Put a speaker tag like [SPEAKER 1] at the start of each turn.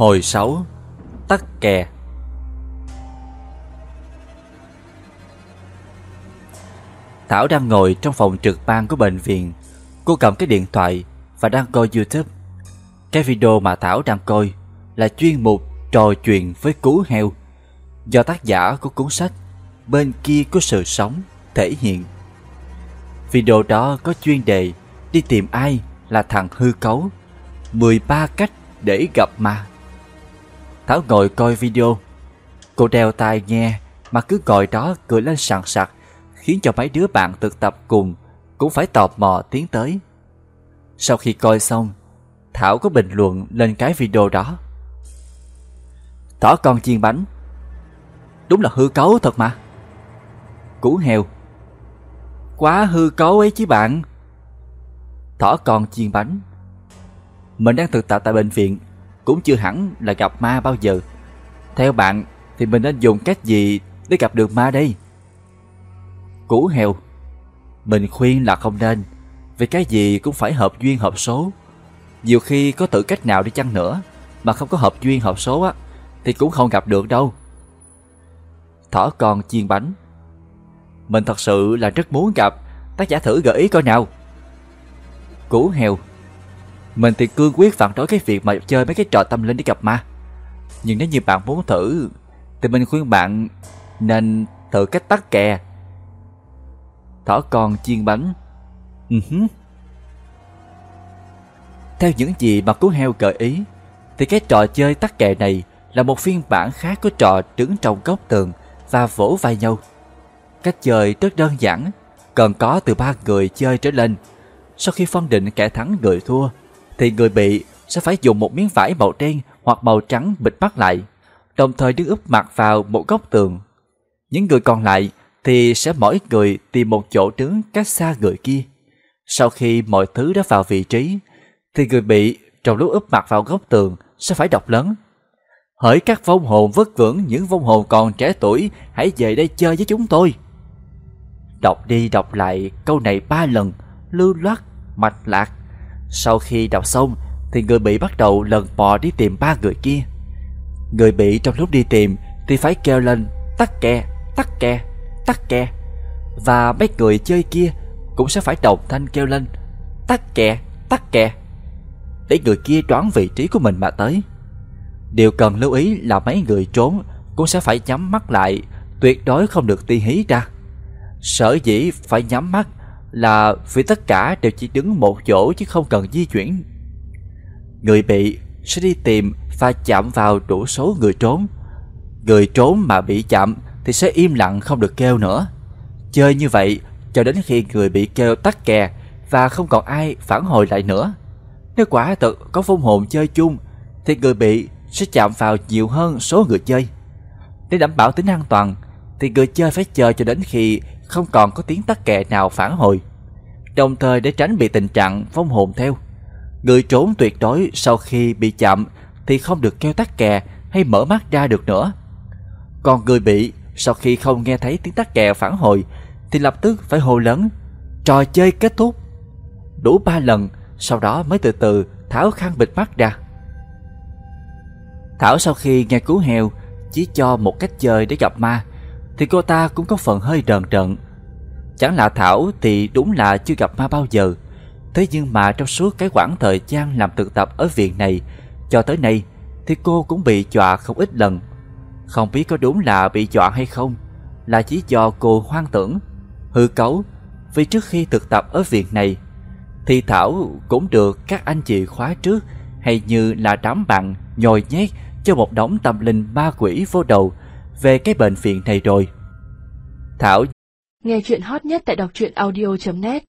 [SPEAKER 1] Hồi 6 Tắc kè. Thảo đang ngồi trong phòng trực ban của bệnh viện. Cô cầm cái điện thoại và đang coi Youtube. Cái video mà Thảo đang coi là chuyên mục trò chuyện với cú heo, Do tác giả của cuốn sách Bên kia của sự sống thể hiện. Video đó có chuyên đề đi tìm ai là thằng hư cấu 13 cách để gặp ma. Thảo ngồi coi video. Cô đeo tai nghe Mà cứ ngồi đó cười lên sảng sặc Khiến cho mấy đứa bạn thực tập cùng Cũng phải tò mò tiến tới. Sau khi coi xong, Thảo có bình luận lên cái video đó. Thỏ con chiên bánh. Đúng là hư cấu thật mà. Cú heo. Quá hư cấu ấy chứ bạn. Thỏ con chiên bánh. Mình đang thực tập tại bệnh viện cũng chưa hẳn là gặp ma bao giờ. Theo bạn, thì mình nên dùng cách gì để gặp được ma đây? Cú heo. Mình khuyên là không nên, Vì cái gì cũng phải hợp duyên hợp số. Nhiều khi có tự cách nào đi chăng nữa Mà không có hợp duyên hợp số á, Thì cũng không gặp được đâu. Thỏ con chiên bánh. Mình thật sự là rất muốn gặp Tác giả thử gợi ý coi nào. Cú heo mình thì cương quyết phản đối cái việc mà chơi mấy cái trò tâm linh để gặp ma. Nhưng nếu như bạn muốn thử, Thì mình khuyên bạn nên thử cách tắt kè. Thỏ con chiên bánh. Uh-huh. Theo những gì mà cú heo gợi ý, Thì cái trò chơi tắt kè này Là một phiên bản khác của trò đứng trong góc tường Và vỗ vai nhau. Cách chơi rất đơn giản Cần có từ ba người chơi trở lên. Sau khi phân định kẻ thắng người thua thì người bị sẽ phải dùng một miếng vải màu đen hoặc màu trắng bịt mắt lại, đồng thời đứng úp mặt vào một góc tường. Những người còn lại thì sẽ mỗi người tìm một chỗ đứng cách xa người kia. Sau khi mọi thứ đã vào vị trí, thì người bị trong lúc úp mặt vào góc tường sẽ phải đọc lớn. Hỡi các vong hồn vất vưởng những vong hồn còn trẻ tuổi, hãy về đây chơi với chúng tôi. Đọc đi đọc lại câu này ba lần, lưu loát, mạch lạc sau khi đọc xong thì người bị bắt đầu lần mò đi tìm ba người kia. Người bị trong lúc đi tìm thì phải kêu lên tắt kè, tắt kè, tắt kè Và mấy người chơi kia cũng sẽ phải đồng thanh kêu lên tắt kè, tắt kè. Để người kia đoán vị trí của mình mà tới. Điều cần lưu ý là mấy người trốn cũng sẽ phải nhắm mắt lại, tuyệt đối không được ti hí ra. Sở dĩ phải nhắm mắt là vì tất cả đều chỉ đứng một chỗ chứ không cần di chuyển. Người bị sẽ đi tìm và chạm vào đủ số người trốn. Người trốn mà bị chạm thì sẽ im lặng không được kêu nữa. Chơi như vậy cho đến khi người bị kêu tắt kè và không còn ai phản hồi lại nữa. Nếu quả thực có phong hồn chơi chung, thì người bị sẽ chạm vào nhiều hơn số người chơi. Để đảm bảo tính an toàn, thì người chơi phải chờ cho đến khi không còn có tiếng tắc kè nào phản hồi. Đồng thời để tránh bị tình trạng phong hồn theo. Người trốn tuyệt đối sau khi bị chạm thì không được kêu tắc kè hay mở mắt ra được nữa. Còn người bị sau khi không nghe thấy tiếng tắc kè phản hồi thì lập tức phải hô lớn, trò chơi kết thúc. Đủ ba lần, sau đó mới từ từ tháo khăn bịt mắt ra. Thảo sau khi nghe cứu heo, chỉ cho một cách chơi để gặp ma thì cô ta cũng có phần hơi rờn rợn. Chẳng lạ Thảo thì đúng là chưa gặp ma bao giờ. Thế nhưng mà trong suốt cái khoảng thời gian làm thực tập ở viện này cho tới nay thì cô cũng bị dọa không ít lần. Không biết có đúng là bị dọa hay không, là chỉ do cô hoang tưởng, hư cấu. Vì trước khi thực tập ở viện này thì Thảo cũng được các anh chị khóa trước hay như là đám bạn nhồi nhét cho một đống tâm linh ma quỷ vô đầu về cái bệnh phiền này rồi. Thảo
[SPEAKER 2] Nghe chuyện hot nhất tại đọc truyện audio.net